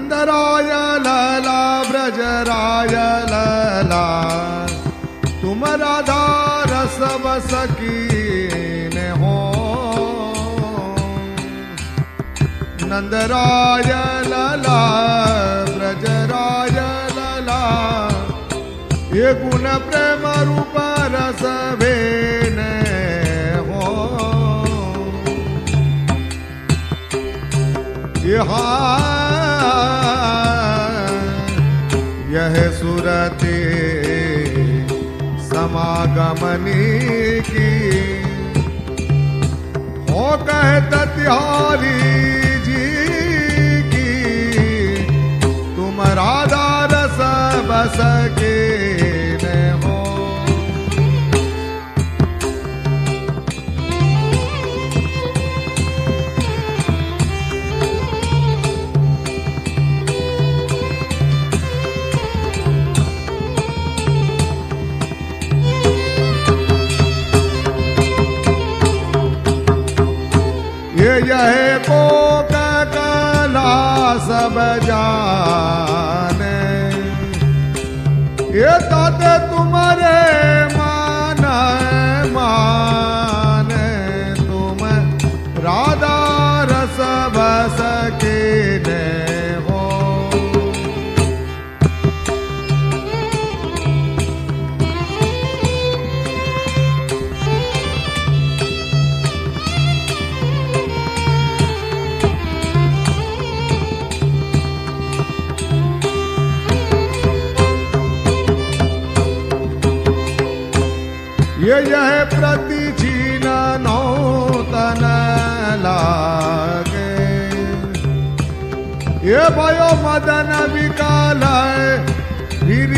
नंदराय लला ब्रजराय लला। तुम राधा बस कीने हो। नंदराय लला ब्रजराय लला। ये गुण प्रेम रूप रस भेने यहाँ सुरते समागमनी की। हो कह तिहारी जी की तुम राधा रस बस के सब प्रति छीन नौतन लागे। ये भयो मदन विकाल फिर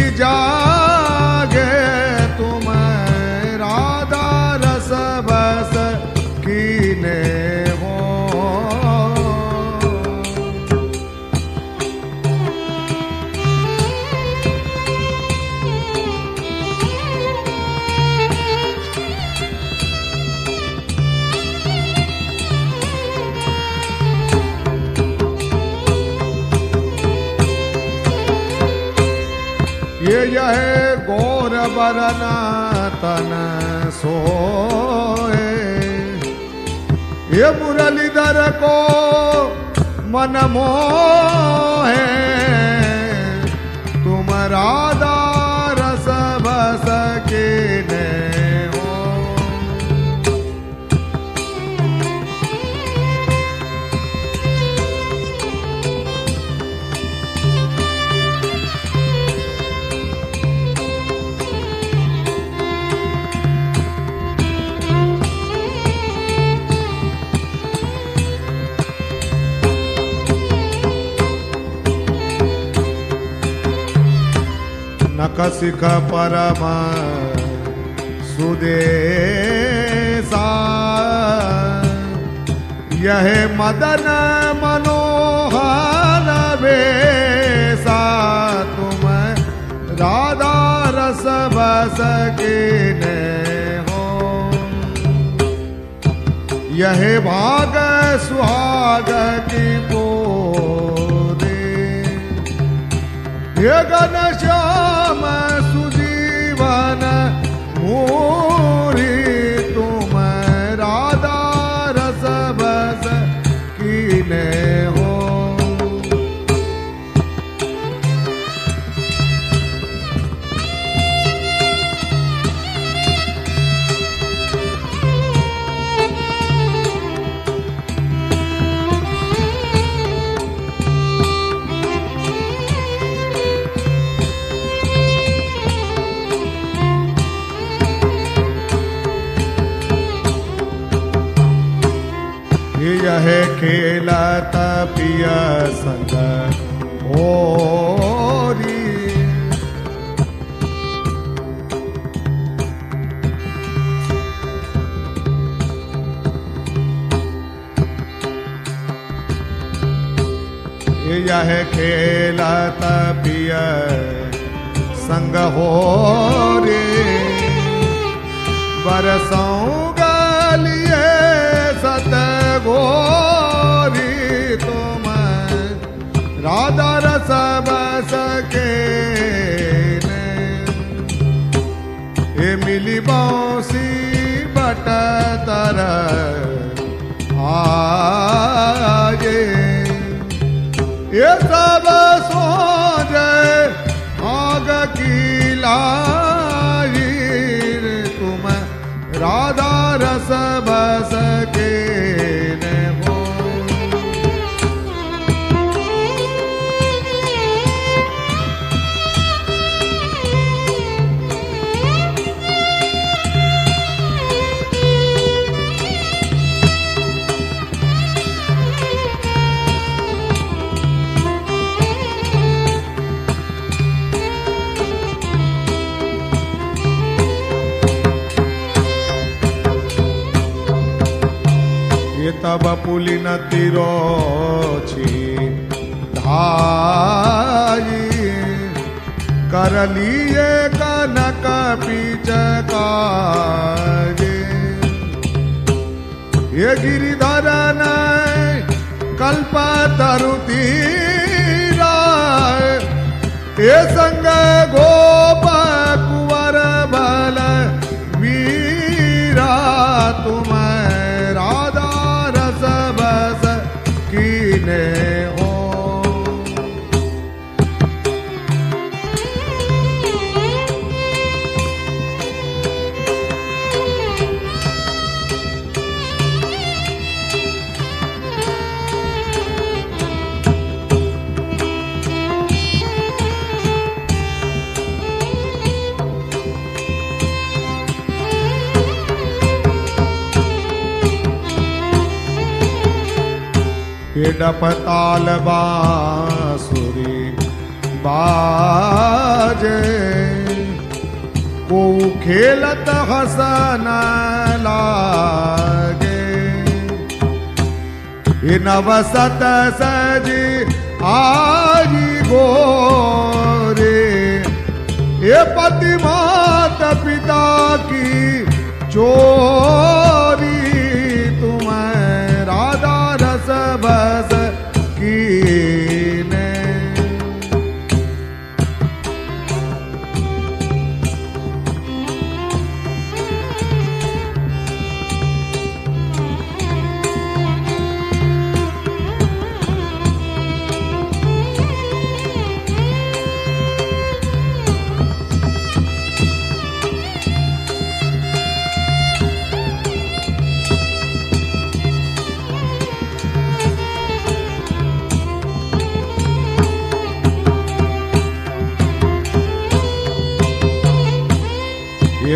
बरन तन सोए। ये मुरलीधर को मन मोहे। तुम राधा नकसिक परम सुदेशा यह मदन मनोहर बेसा तुम राधा रस बस के हो। यह भाग सुहाग की गण श्याम सुजीवन मोरी खेलत पिय संग। ओरी यह खेलत पिय संग। हो रे। बरसों गलिए सत गोरी तुम राधा रस बस के ए मिली बौसी बट तर आ ये सब सोज आग की लाई तुम राधा रस बस ये तब पुलिन तिरो छी धाई कर लिए कनक पिचकारे ये गिरिधर कल्प तरु तीरा ये संग गोप कुंवर बल वीरा तुम ne हो डपताल बांसुरी बाजे। को खेलत हसन लागे। ये नवसत सजी आजी गोरे। ये पति मात पिता की चोरी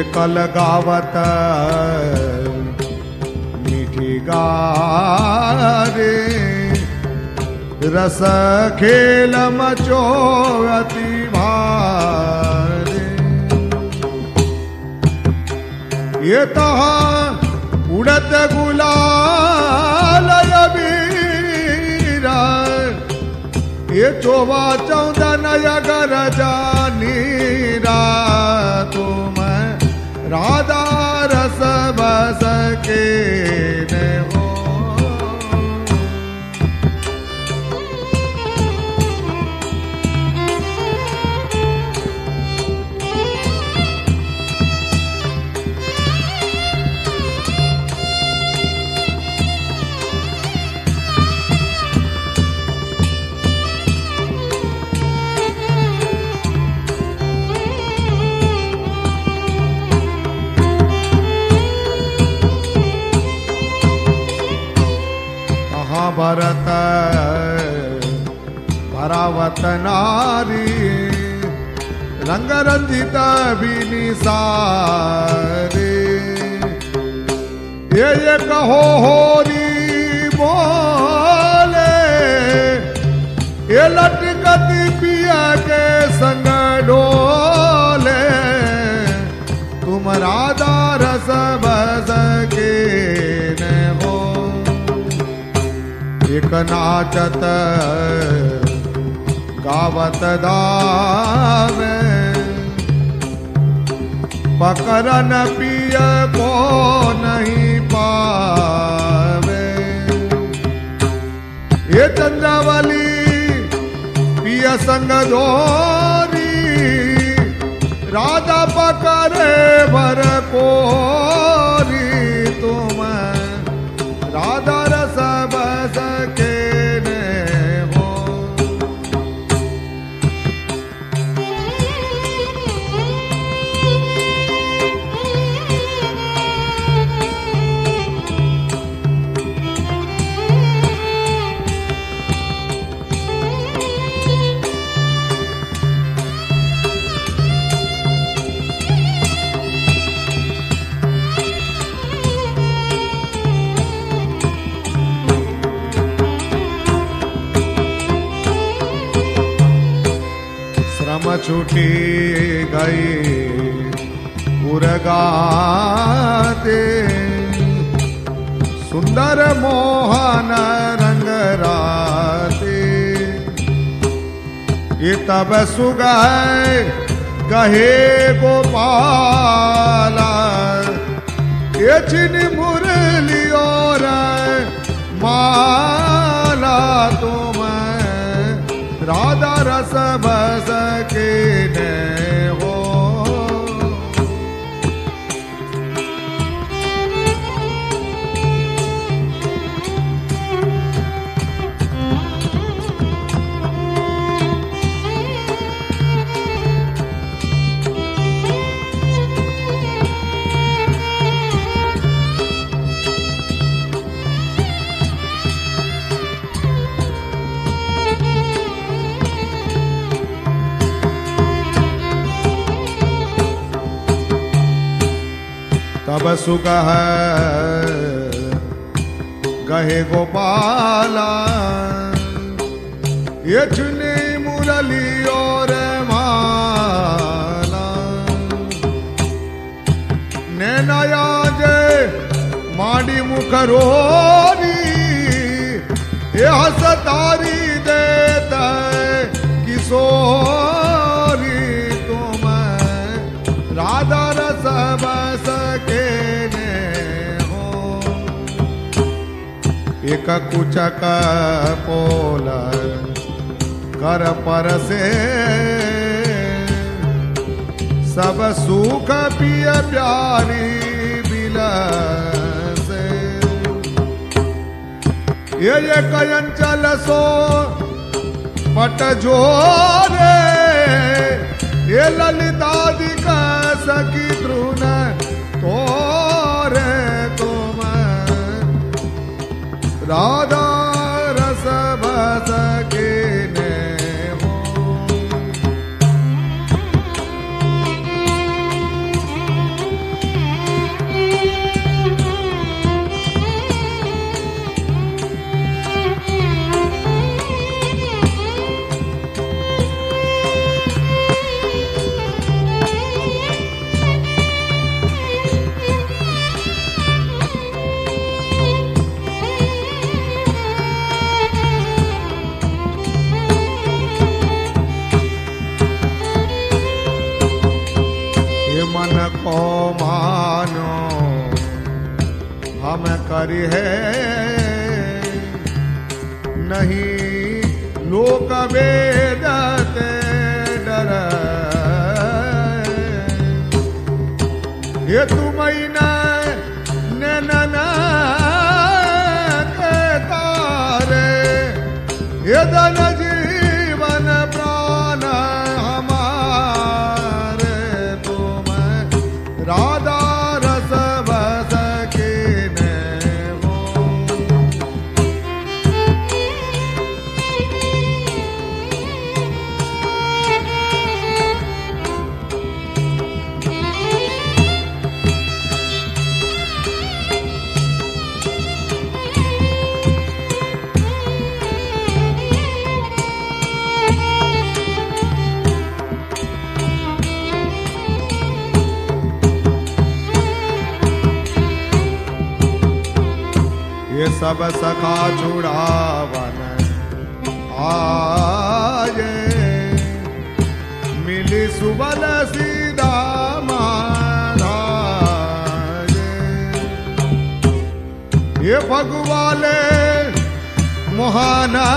कल गावत मीठी गारे। रस खेल मचोवती भारे। ये तहा उड़त अबीरा। ये चोबा चौदन अगर जानीरा। तुम राधा रस हो भरत भरावत नारी रंग रंजित बिनी सारे ये ये कहो होरी बोले, ये लटकती पिया के संग डोले। तुम राधा रस बस के ने एक नाचत गावत दावे। पकड़न पिय को नहीं पावे। ये चंद्रावली पिय संग जोरी राजा पकड़े भर छुटी गई उरगाते सुंदर मोहन रंग राते। ये तब सुगह कहे गोपाला, ये चिन मुरली और माला तुम के तब सुख गहे गोपाला, ये चुने मुरली और माला। नैनया जय माडी मुख रोरी ये कुचक पोल कर पर से सब सुख पिय प्यारी बिल से ये ये कयंचल सो, पट जोरे। ये ललितादिक राधा रस है। सब सखा चुड़ावन आए मिली सुबल सीधा महाराज। ये भगवाले मोहाना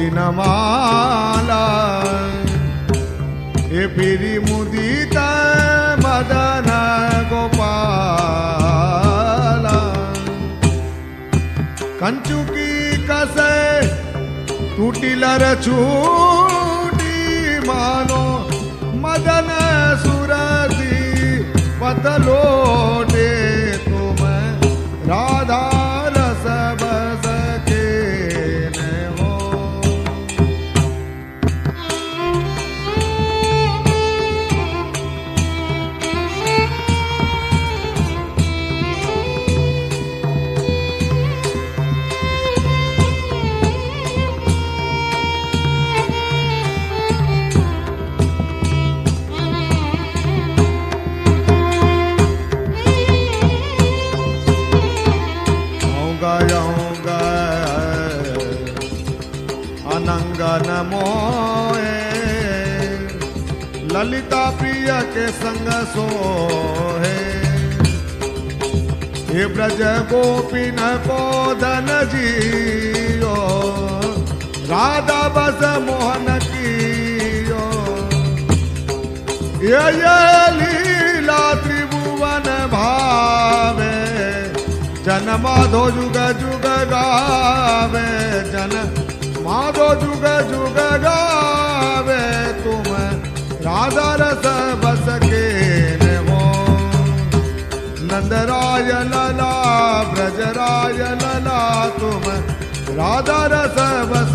मोती न माला ये पीरी मुदित मदन गोपाल कंचु की कसे टूटी लर ब्रज गोपिन को धन जियो, राधा बस मोहन कियो। ये ये लीला त्रिभुवन भावे, जन माधो जुग जुग गावे, जन माधो जुग जुग गावे, तुम राधा रस बस के ने नंदराय लला ब्रजराय लला तुम राधा रस बस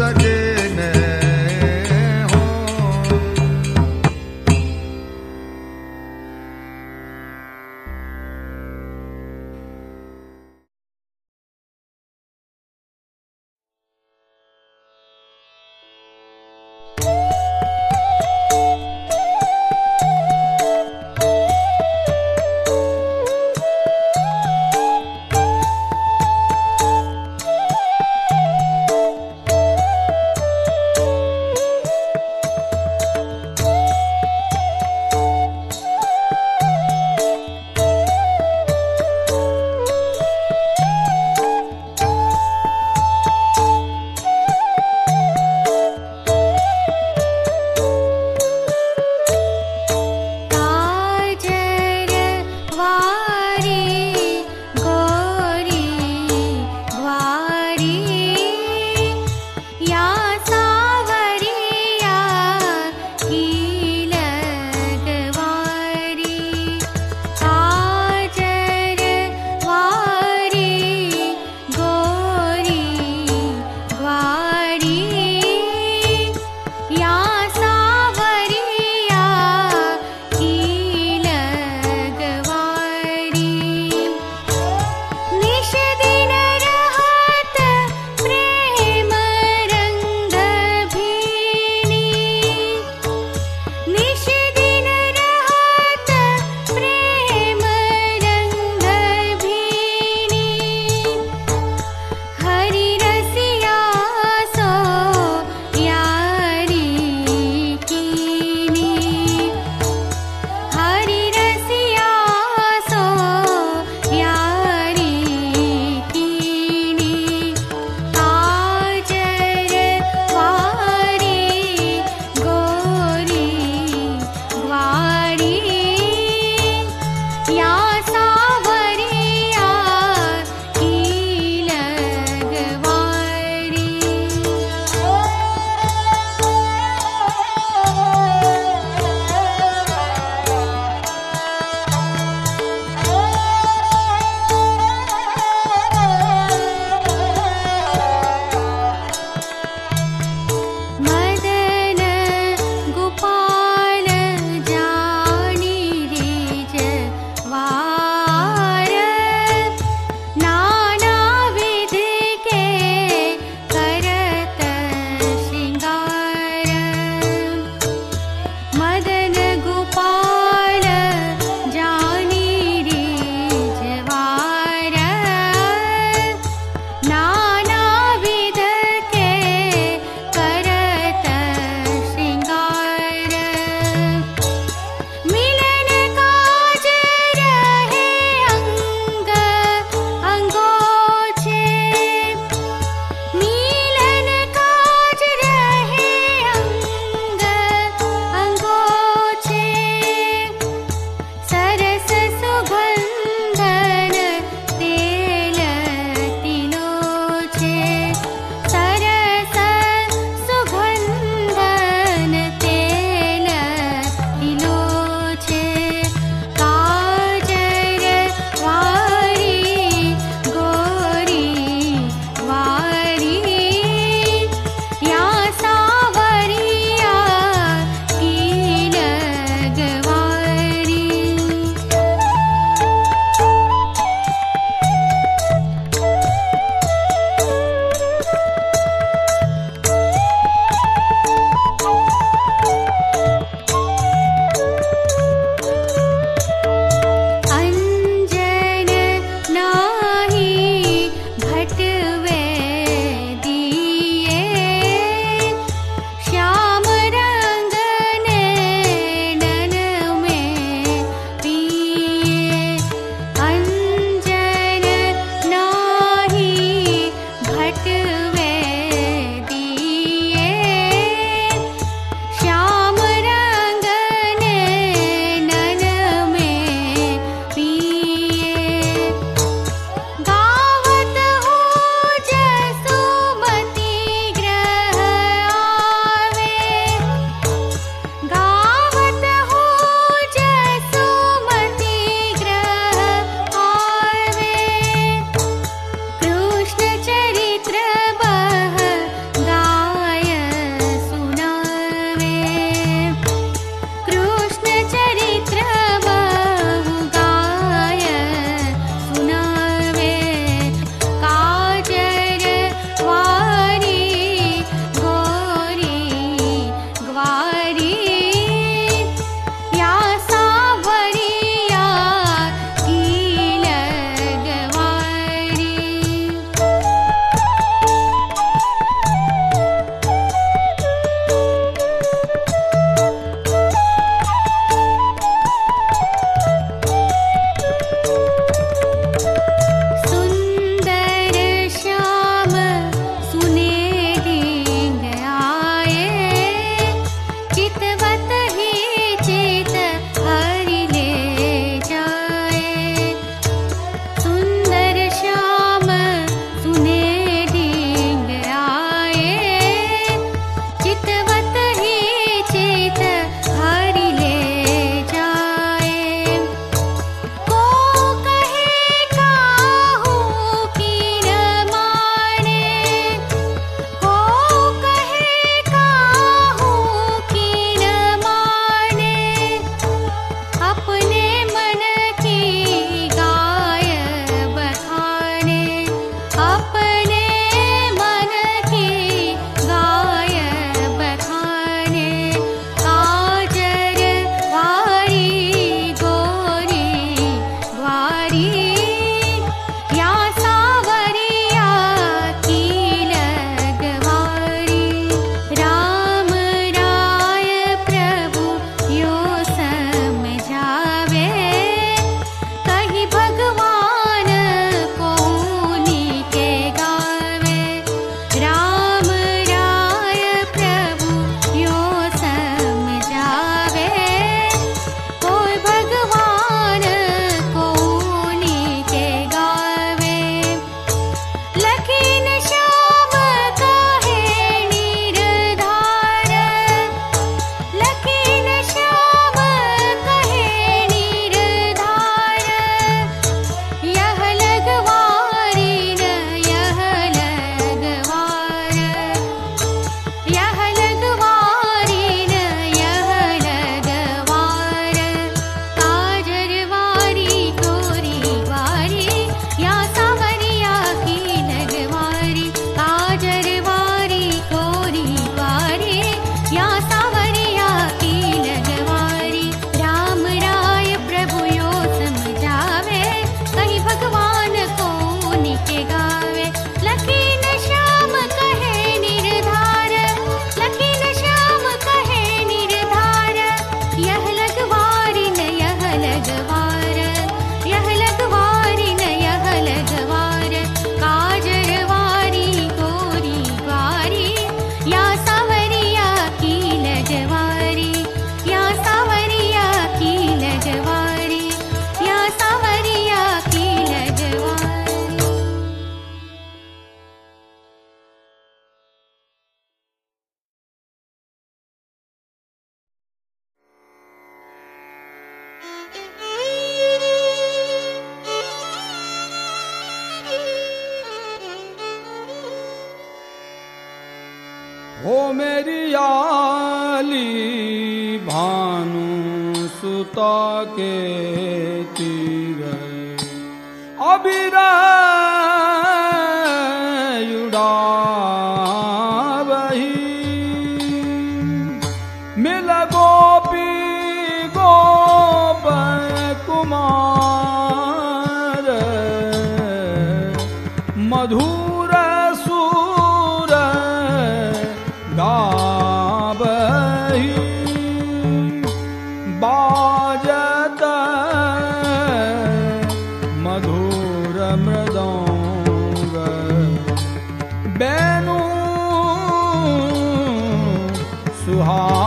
suha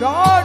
Oh. all